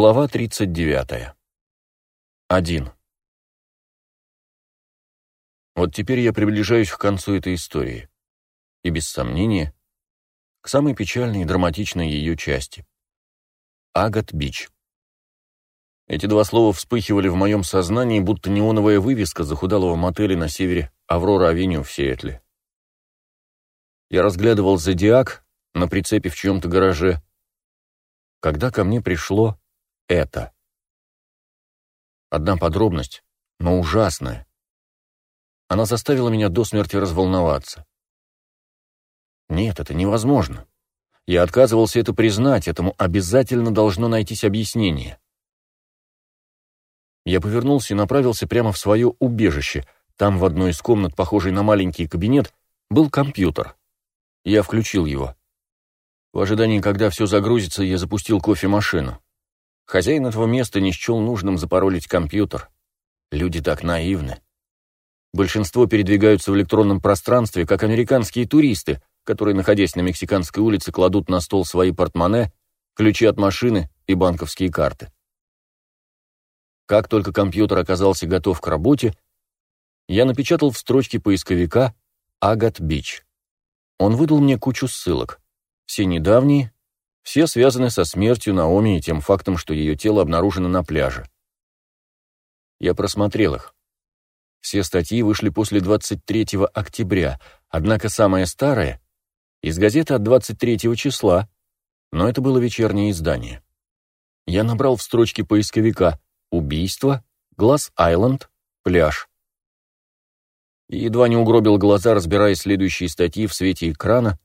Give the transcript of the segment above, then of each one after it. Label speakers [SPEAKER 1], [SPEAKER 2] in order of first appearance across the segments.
[SPEAKER 1] Глава 39. 1. Вот теперь я приближаюсь к концу этой истории. И без сомнения, к самой печальной и драматичной ее части. Агат Бич. Эти два слова вспыхивали в моем сознании, будто неоновая вывеска захудалого мотеля на севере Аврора-авеню в Сиэтле. Я разглядывал зодиак на прицепе в чьем-то гараже, когда ко мне пришло это. Одна подробность, но ужасная. Она заставила меня до смерти разволноваться. Нет, это невозможно. Я отказывался это признать, этому обязательно должно найтись объяснение. Я повернулся и направился прямо в свое убежище. Там в одной из комнат, похожей на маленький кабинет, был компьютер. Я включил его. В ожидании, когда все загрузится, я запустил кофемашину. Хозяин этого места не счел нужным запаролить компьютер. Люди так наивны. Большинство передвигаются в электронном пространстве, как американские туристы, которые, находясь на Мексиканской улице, кладут на стол свои портмоне, ключи от машины и банковские карты. Как только компьютер оказался готов к работе, я напечатал в строчке поисковика «Агат Бич». Он выдал мне кучу ссылок. Все недавние, все связаны со смертью Наоми и тем фактом, что ее тело обнаружено на пляже. Я просмотрел их. Все статьи вышли после 23 октября, однако самая старая — из газеты от 23 числа, но это было вечернее издание. Я набрал в строчке поисковика «Убийство», «Глаз-Айленд», «Пляж». И едва не угробил глаза, разбирая следующие статьи в свете экрана,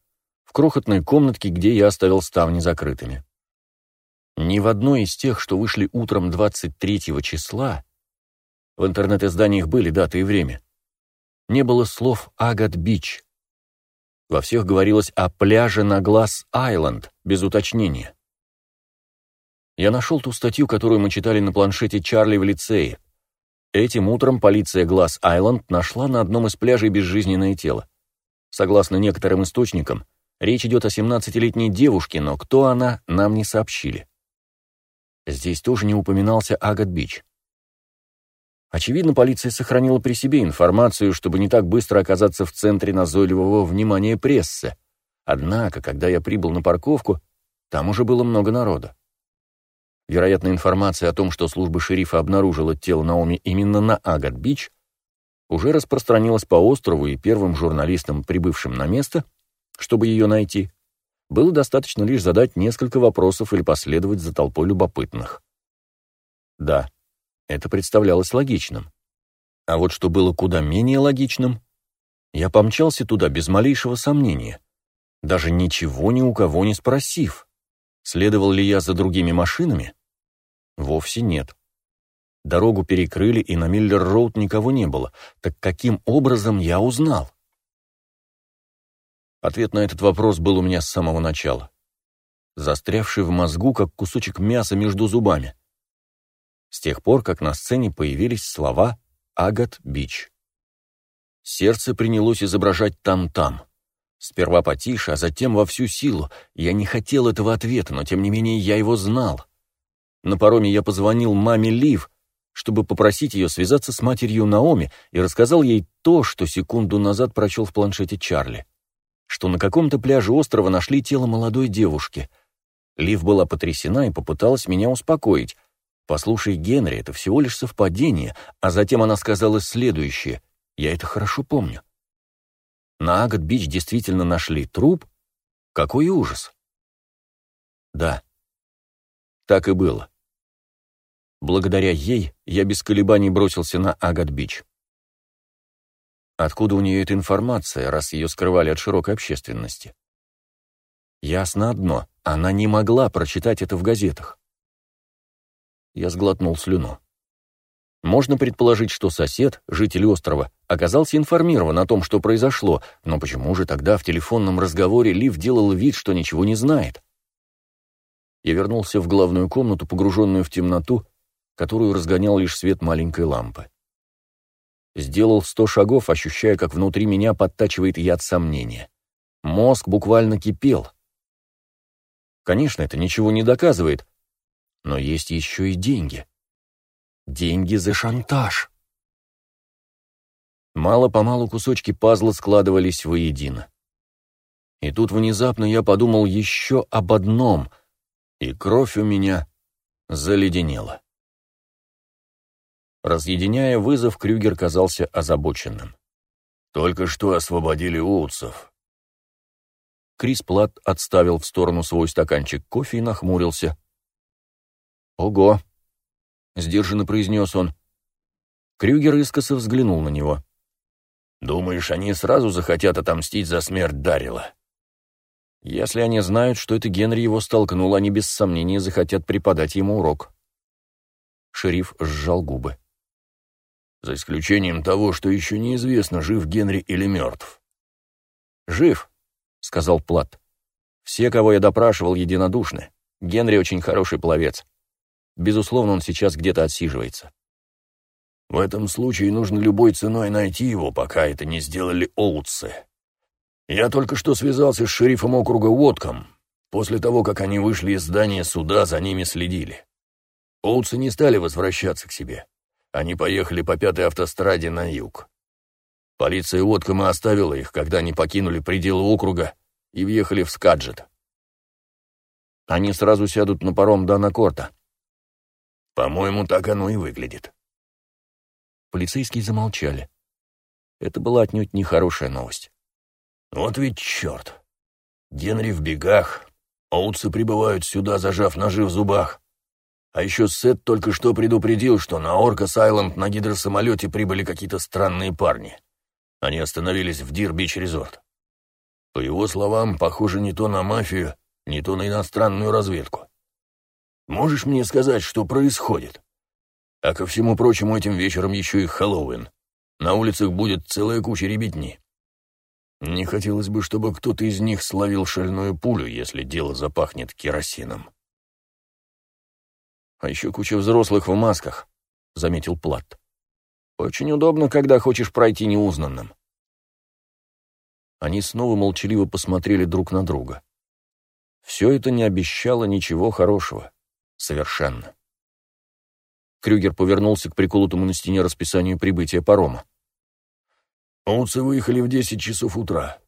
[SPEAKER 1] крохотной комнатке, где я оставил ставни закрытыми. Ни в одной из тех, что вышли утром 23 числа, в интернет-изданиях были даты и время, не было слов «Агат-Бич». Во всех говорилось о пляже на Глаз-Айленд, без уточнения. Я нашел ту статью, которую мы читали на планшете Чарли в лицее. Этим утром полиция Глаз-Айленд нашла на одном из пляжей безжизненное тело. Согласно некоторым источникам, Речь идет о 17-летней девушке, но кто она, нам не сообщили. Здесь тоже не упоминался Агат Бич. Очевидно, полиция сохранила при себе информацию, чтобы не так быстро оказаться в центре назойливого внимания прессы. Однако, когда я прибыл на парковку, там уже было много народа. Вероятно, информация о том, что служба шерифа обнаружила тело Наоми именно на Агат-Бич, уже распространилась по острову, и первым журналистам, прибывшим на место, чтобы ее найти, было достаточно лишь задать несколько вопросов или последовать за толпой любопытных. Да, это представлялось логичным. А вот что было куда менее логичным, я помчался туда без малейшего сомнения, даже ничего ни у кого не спросив, следовал ли я за другими машинами. Вовсе нет. Дорогу перекрыли, и на Миллер-Роуд никого не было. Так каким образом я узнал? Ответ на этот вопрос был у меня с самого начала. Застрявший в мозгу, как кусочек мяса между зубами. С тех пор, как на сцене появились слова «Агат Бич». Сердце принялось изображать там-там. Сперва потише, а затем во всю силу. Я не хотел этого ответа, но тем не менее я его знал. На пароме я позвонил маме Лив, чтобы попросить ее связаться с матерью Наоми, и рассказал ей то, что секунду назад прочел в планшете Чарли что на каком-то пляже острова нашли тело молодой девушки. Лив была потрясена и попыталась меня успокоить. «Послушай, Генри, это всего лишь совпадение», а затем она сказала следующее. «Я это хорошо помню». На Агат-Бич действительно нашли труп? Какой ужас! Да, так и было. Благодаря ей я без колебаний бросился на Агат-Бич. Откуда у нее эта информация, раз ее скрывали от широкой общественности? Ясно одно, она не могла прочитать это в газетах. Я сглотнул слюну. Можно предположить, что сосед, житель острова, оказался информирован о том, что произошло, но почему же тогда в телефонном разговоре Лив делал вид, что ничего не знает? Я вернулся в главную комнату, погруженную в темноту, которую разгонял лишь свет маленькой лампы. Сделал сто шагов, ощущая, как внутри меня подтачивает яд сомнения. Мозг буквально кипел. Конечно, это ничего не доказывает, Но есть еще и деньги. Деньги за шантаж. Мало-помалу кусочки пазла складывались воедино. И тут внезапно я подумал еще об одном, и кровь у меня заледенела. Разъединяя вызов, Крюгер казался озабоченным. «Только что освободили Уотсов». Крис Плат отставил в сторону свой стаканчик кофе и нахмурился. «Ого!» — сдержанно произнес он. Крюгер искоса взглянул на него. «Думаешь, они сразу захотят отомстить за смерть Дарила?» «Если они знают, что это Генри его столкнул, они без сомнения захотят преподать ему урок». Шериф сжал губы за исключением того, что еще неизвестно, жив Генри или мертв. «Жив», — сказал Плат. «Все, кого я допрашивал, единодушны. Генри очень хороший пловец. Безусловно, он сейчас где-то отсиживается». «В этом случае нужно любой ценой найти его, пока это не сделали Оутсы. Я только что связался с шерифом округа Уотком. После того, как они вышли из здания суда, за ними следили. Оутсы не стали возвращаться к себе. Они поехали по пятой автостраде на юг. Полиция Уоткома оставила их, когда они покинули пределы округа и въехали в Скаджет. Они сразу сядут на паром Дана Корта. По-моему, так оно и выглядит. Полицейские замолчали. Это была отнюдь нехорошая новость. Вот ведь черт. Генри в бегах, Оутсы прибывают сюда, зажав ножи в зубах. А еще Сет только что предупредил, что на Оркас-Айленд на гидросамолете прибыли какие-то странные парни. Они остановились в Дир-Бич-Резорт. По его словам, похоже не то на мафию, не то на иностранную разведку. Можешь мне сказать, что происходит? А ко всему прочему, этим вечером еще и Хэллоуин. На улицах будет целая куча ребятни. Не хотелось бы, чтобы кто-то из них словил шальную пулю, если дело запахнет керосином. А еще куча взрослых в масках», — заметил Плат. «Очень удобно, когда хочешь пройти неузнанным». Они снова молчаливо посмотрели друг на друга. Все это не обещало ничего хорошего. Совершенно. Крюгер повернулся к приколотому на стене расписанию прибытия парома. «Утцы выехали в 10 часов утра.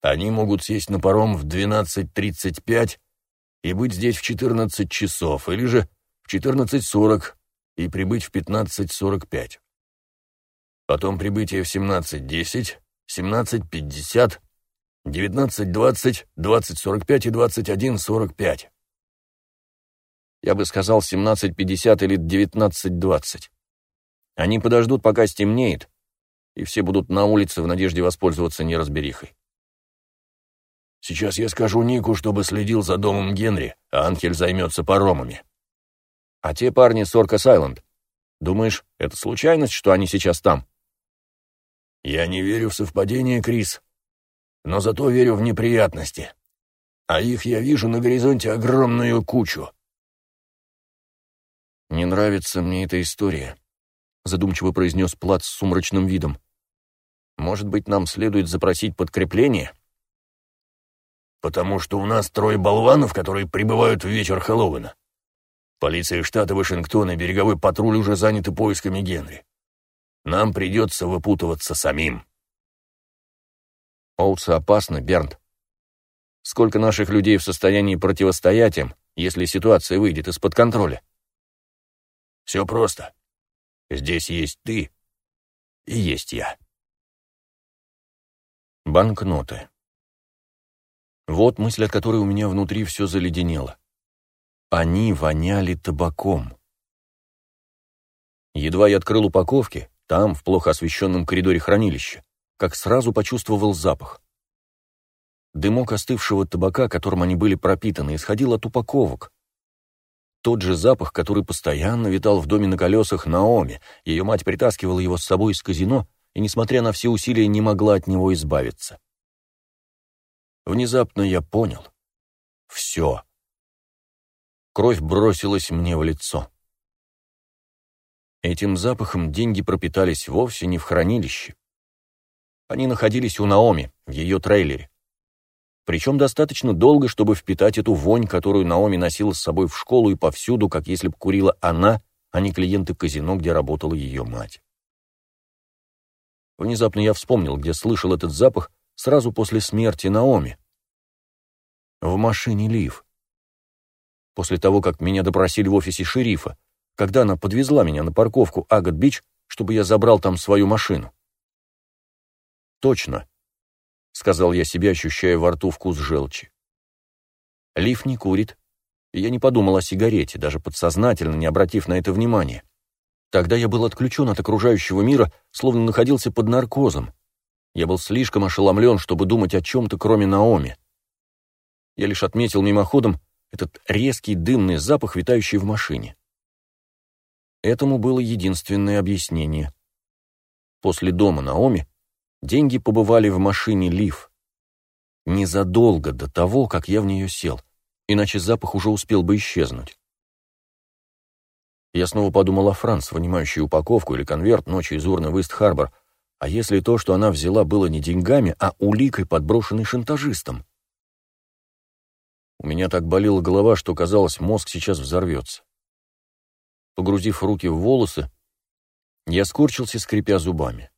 [SPEAKER 1] Они могут сесть на паром в 12.35 и быть здесь в 14 часов, или же 14.40 и прибыть в 15.45. Потом прибытие в 17.10, 17.50, 19.20, 20.45 и 21.45. Я бы сказал 17.50 или 19.20. Они подождут, пока стемнеет, и все будут на улице в надежде воспользоваться неразберихой. Сейчас я скажу Нику, чтобы следил за домом Генри, а Анхель займется паромами. А те парни с Оркас-Айленд. Думаешь, это случайность, что они сейчас там? Я не верю в совпадение, Крис. Но зато верю в неприятности. А их я вижу на горизонте огромную кучу. «Не нравится мне эта история», — задумчиво произнес Плат с сумрачным видом. «Может быть, нам следует запросить подкрепление?» «Потому что у нас трое болванов, которые прибывают в вечер Хэллоуина. Полиция штата Вашингтон и береговой патруль уже заняты поисками Генри. Нам придется выпутываться самим. Оутсы опасны, Бернт. Сколько наших людей в состоянии противостоять им, если ситуация выйдет из-под контроля? Все просто. Здесь есть ты и есть я. Банкноты. Вот мысль, от которой у меня внутри все заледенело. Они воняли табаком. Едва я открыл упаковки, там, в плохо освещенном коридоре хранилища, как сразу почувствовал запах. Дымок остывшего табака, которым они были пропитаны, исходил от упаковок. Тот же запах, который постоянно витал в доме на колесах Наоми, ее мать притаскивала его с собой из казино и, несмотря на все усилия, не могла от него избавиться. Внезапно я понял. Все. Кровь бросилась мне в лицо. Этим запахом деньги пропитались вовсе не в хранилище. Они находились у Наоми, в ее трейлере. Причем достаточно долго, чтобы впитать эту вонь, которую Наоми носила с собой в школу и повсюду, как если бы курила она, а не клиенты казино, где работала ее мать. Внезапно я вспомнил, где слышал этот запах сразу после смерти Наоми. В машине Лив. После того, как меня допросили в офисе шерифа, когда она подвезла меня на парковку Агат-Бич, чтобы я забрал там свою машину. Точно, сказал я себе, ощущая во рту вкус желчи. Лив не курит, и я не подумал о сигарете, даже подсознательно не обратив на это внимания. Тогда я был отключен от окружающего мира, словно находился под наркозом. Я был слишком ошеломлен, чтобы думать о чем-то, кроме Наоми. Я лишь отметил мимоходом этот резкий дымный запах, витающий в машине. Этому было единственное объяснение. После дома Наоми деньги побывали в машине Лив. Незадолго до того, как я в нее сел, иначе запах уже успел бы исчезнуть. Я снова подумал о Франц, вынимающей упаковку или конверт ночью из урны в Ист-Харбор. А если то, что она взяла, было не деньгами, а уликой, подброшенной шантажистом? У меня так болела голова, что казалось, мозг сейчас взорвется. Погрузив руки в волосы, я скорчился, скрипя зубами.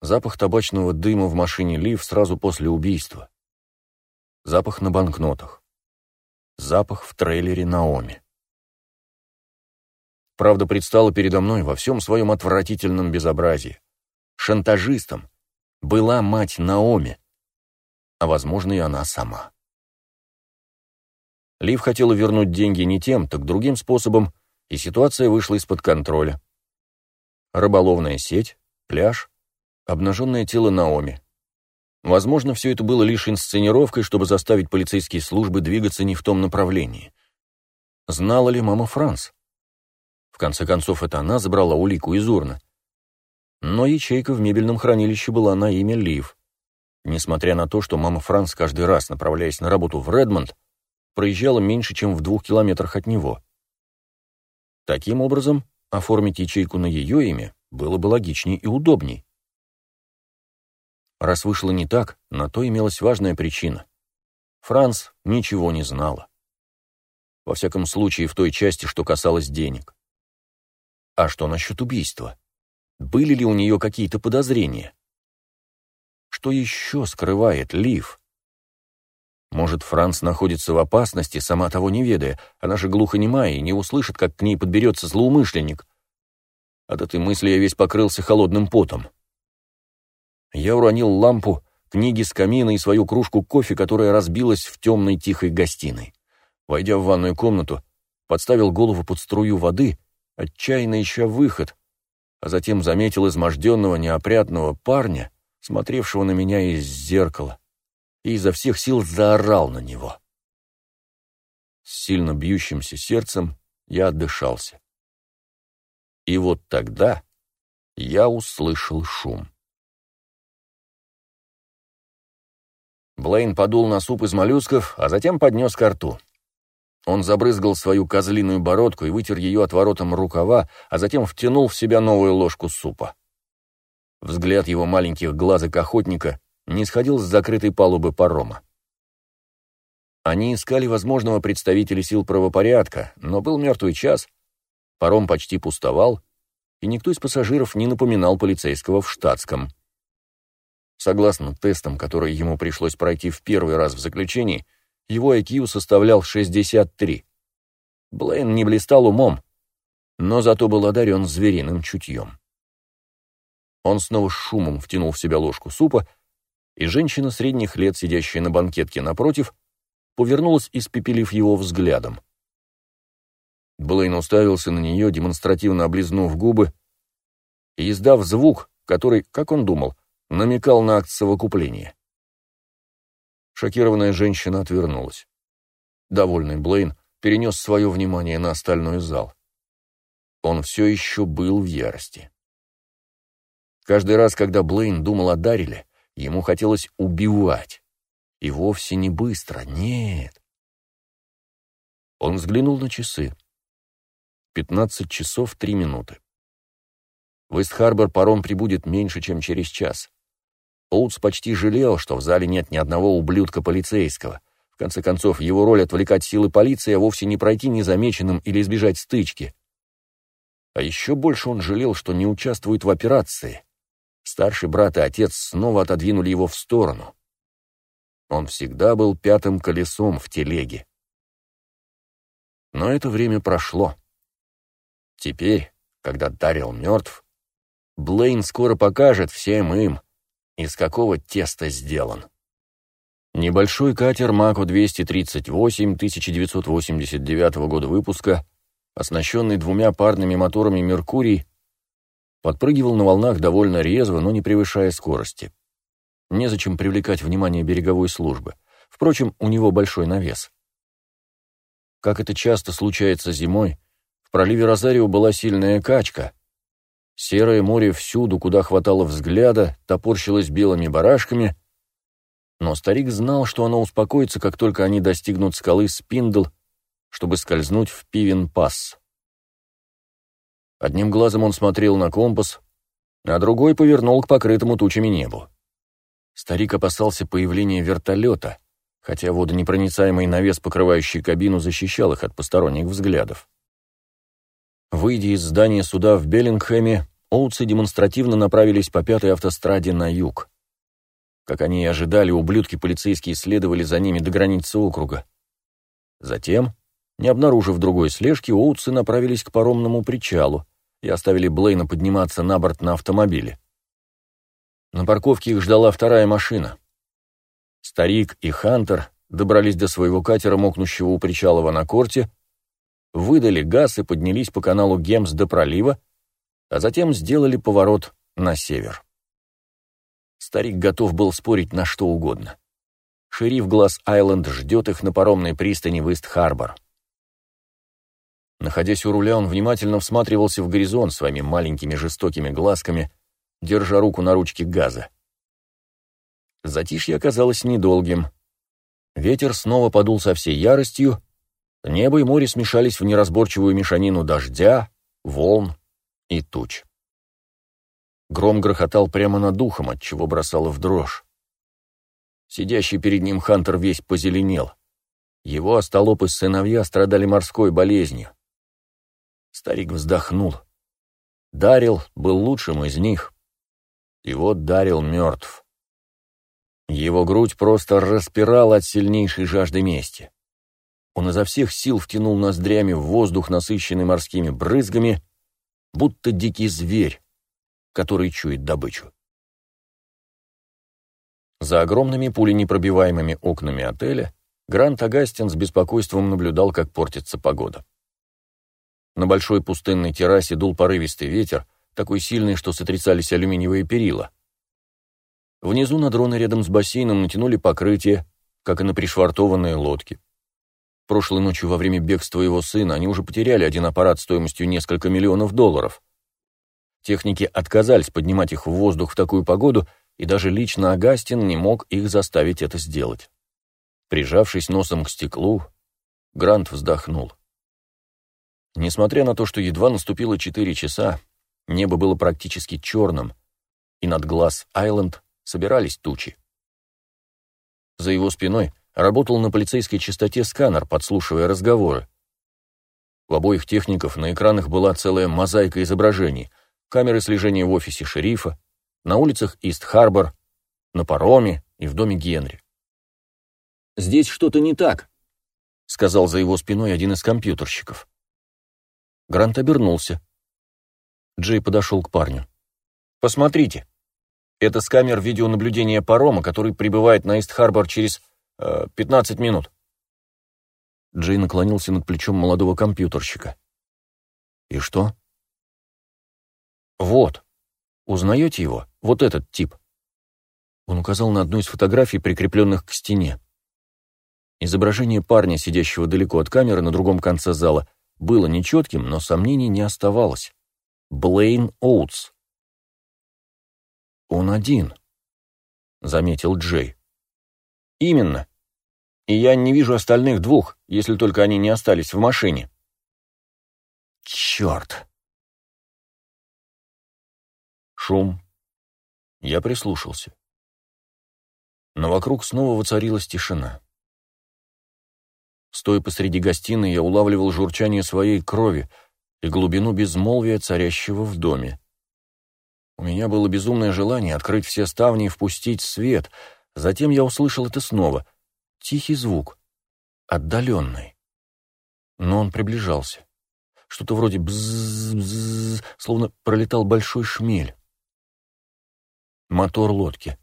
[SPEAKER 1] Запах табачного дыма в машине Лив сразу после убийства. Запах на банкнотах. Запах в трейлере Наоми правда предстала передо мной во всем своем отвратительном безобразии. Шантажистом была мать Наоми, а, возможно, и она сама. Лив хотела вернуть деньги не тем, так другим способом, и ситуация вышла из-под контроля. Рыболовная сеть, пляж, обнаженное тело Наоми. Возможно, все это было лишь инсценировкой, чтобы заставить полицейские службы двигаться не в том направлении. Знала ли мама Франс? В конце концов, это она забрала улику из урны. Но ячейка в мебельном хранилище была на имя Лив. Несмотря на то, что мама Франс каждый раз, направляясь на работу в Редмонд, проезжала меньше, чем в двух километрах от него. Таким образом, оформить ячейку на ее имя было бы логичнее и удобней. Раз вышло не так, на то имелась важная причина. Франс ничего не знала. Во всяком случае, в той части, что касалось денег. А что насчет убийства? Были ли у нее какие-то подозрения? Что еще скрывает Лив? Может, Франц находится в опасности, сама того не ведая, она же глухонемая и не услышит, как к ней подберется злоумышленник. От этой мысли я весь покрылся холодным потом. Я уронил лампу, книги с камина и свою кружку кофе, которая разбилась в темной тихой гостиной. Войдя в ванную комнату, подставил голову под струю воды отчаянно ища выход, а затем заметил изможденного неопрятного парня, смотревшего на меня из зеркала, и изо всех сил заорал на него. С сильно бьющимся сердцем я отдышался. И вот тогда я услышал шум. Блейн подул на суп из моллюсков, а затем поднес ко рту. Он забрызгал свою козлиную бородку и вытер ее отворотом рукава, а затем втянул в себя новую ложку супа. Взгляд его маленьких глазок охотника не сходил с закрытой палубы парома. Они искали возможного представителя сил правопорядка, но был мертвый час, паром почти пустовал, и никто из пассажиров не напоминал полицейского в штатском. Согласно тестам, которые ему пришлось пройти в первый раз в заключении, его IQ составлял 63. Блейн не блистал умом, но зато был одарен звериным чутьем. Он снова шумом втянул в себя ложку супа, и женщина средних лет, сидящая на банкетке напротив, повернулась, испепелив его взглядом. Блейн уставился на нее, демонстративно облизнув губы, и издав звук, который, как он думал, намекал на акт совокупления. Шокированная женщина отвернулась. Довольный Блейн перенес свое внимание на остальной зал. Он все еще был в ярости. Каждый раз, когда Блейн думал о Дариле, ему хотелось убивать. И вовсе не быстро, нет. Он взглянул на часы. Пятнадцать часов три минуты. В Ист-Харбор паром прибудет меньше, чем через час. Оутс почти жалел, что в зале нет ни одного ублюдка полицейского. В конце концов, его роль отвлекать силы полиции, а вовсе не пройти незамеченным или избежать стычки. А еще больше он жалел, что не участвует в операции. Старший брат и отец снова отодвинули его в сторону. Он всегда был пятым колесом в телеге. Но это время прошло. Теперь, когда Дарил мертв, Блейн скоро покажет всем им, из какого теста сделан. Небольшой катер Мако-238 1989 года выпуска, оснащенный двумя парными моторами «Меркурий», подпрыгивал на волнах довольно резво, но не превышая скорости. Незачем привлекать внимание береговой службы. Впрочем, у него большой навес. Как это часто случается зимой, в проливе Розарио была сильная качка. Серое море всюду, куда хватало взгляда, топорщилось белыми барашками, но старик знал, что оно успокоится, как только они достигнут скалы Спиндл, чтобы скользнуть в Пивен-пасс. Одним глазом он смотрел на компас, а другой повернул к покрытому тучами небу. Старик опасался появления вертолета, хотя водонепроницаемый навес, покрывающий кабину, защищал их от посторонних взглядов. Выйдя из здания суда в Беллингхэме, Оутсы демонстративно направились по пятой автостраде на юг. Как они и ожидали, ублюдки полицейские следовали за ними до границы округа. Затем, не обнаружив другой слежки, Оутсы направились к паромному причалу и оставили Блейна подниматься на борт на автомобиле. На парковке их ждала вторая машина. Старик и Хантер добрались до своего катера, мокнущего у причала в Анакорте, выдали газ и поднялись по каналу Гемс до пролива, а затем сделали поворот на север. Старик готов был спорить на что угодно. Шериф Глаз-Айленд ждет их на паромной пристани в Ист-Харбор. Находясь у руля, он внимательно всматривался в горизонт своими маленькими жестокими глазками, держа руку на ручке газа. Затишье оказалось недолгим. Ветер снова подул со всей яростью, небо и море смешались в неразборчивую мешанину дождя, волн и туч. Гром грохотал прямо над духом, отчего бросало в дрожь. Сидящий перед ним Хантер весь позеленел. Его остолопы сыновья страдали морской болезнью. Старик вздохнул. Дарил был лучшим из них. И вот Дарил мертв. Его грудь просто распирала от сильнейшей жажды мести. Он изо всех сил втянул ноздрями в воздух, насыщенный морскими брызгами, будто дикий зверь, который чует добычу. За огромными пуленепробиваемыми окнами отеля Грант Агастин с беспокойством наблюдал, как портится погода. На большой пустынной террасе дул порывистый ветер, такой сильный, что сотрясались алюминиевые перила. Внизу на дроны рядом с бассейном натянули покрытие, как и на пришвартованные лодки. Прошлой ночью во время бегства его сына они уже потеряли один аппарат стоимостью несколько миллионов долларов. Техники отказались поднимать их в воздух в такую погоду, и даже лично Агастин не мог их заставить это сделать. Прижавшись носом к стеклу, Грант вздохнул. Несмотря на то, что едва наступило четыре часа, небо было практически черным, и над глаз Айленд собирались тучи. За его спиной работал на полицейской частоте сканер, подслушивая разговоры. У обоих техников на экранах была целая мозаика изображений, камеры слежения в офисе шерифа, на улицах Ист-Харбор, на пароме и в доме Генри. «Здесь что-то не так», — сказал за его спиной один из компьютерщиков. Грант обернулся. Джей подошел к парню. «Посмотрите», это с камер видеонаблюдения парома, который прибывает на Ист-Харбор через э, 15 минут. Джей наклонился над плечом молодого компьютерщика. И что? Вот. Узнаете его? Вот этот тип. Он указал на одну из фотографий, прикрепленных к стене. Изображение парня, сидящего далеко от камеры на другом конце зала, было нечетким, но сомнений не оставалось. Блейн Оутс. «Он один», — заметил Джей. «Именно. И я не вижу остальных двух, если только они не остались в машине». «Черт!» Шум. Я прислушался. но вокруг снова воцарилась тишина. Стоя посреди гостиной, я улавливал журчание своей крови и глубину безмолвия, царящего в доме. У меня было безумное желание открыть все ставни и впустить свет. Затем я услышал это снова. Тихий звук. Отдаленный. Но он приближался. Что-то вроде бззз, словно пролетал большой шмель. Мотор лодки.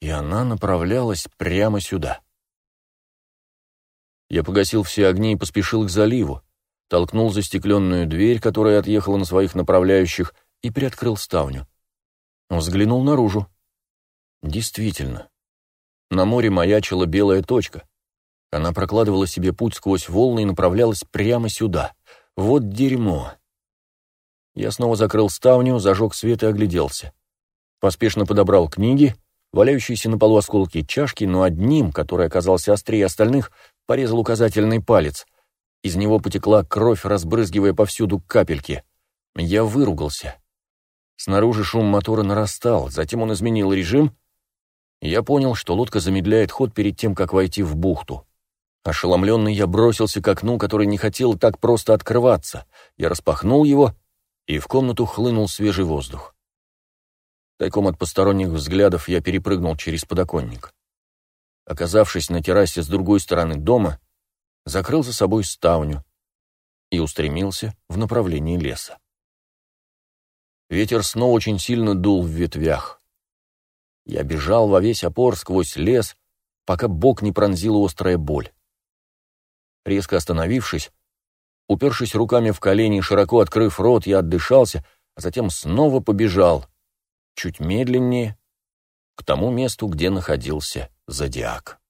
[SPEAKER 1] И она направлялась прямо сюда. Я погасил все огни и поспешил к заливу, толкнул застекленную дверь, которая отъехала на своих направляющих, и приоткрыл ставню. Взглянул наружу. Действительно. На море маячила белая точка. Она прокладывала себе путь сквозь волны и направлялась прямо сюда. Вот дерьмо. Я снова закрыл ставню, зажег свет и огляделся. Поспешно подобрал книги, валяющиеся на полу осколки чашки, но одним, который оказался острее остальных, порезал указательный палец. Из него потекла кровь, разбрызгивая повсюду капельки. Я выругался. Снаружи шум мотора нарастал, затем он изменил режим, я понял, что лодка замедляет ход перед тем, как войти в бухту. Ошеломленный я бросился к окну, которое не хотел так просто открываться. Я распахнул его, и в комнату хлынул свежий воздух. Тайком от посторонних взглядов я перепрыгнул через подоконник. Оказавшись на террасе с другой стороны дома, закрыл за собой ставню и устремился в направлении леса. Ветер снова очень сильно дул в ветвях. Я бежал во весь опор сквозь лес, пока бок не пронзила острая боль. Резко остановившись, упершись руками в колени и широко открыв рот, я отдышался, а затем снова побежал, чуть медленнее, к тому месту, где находился зодиак.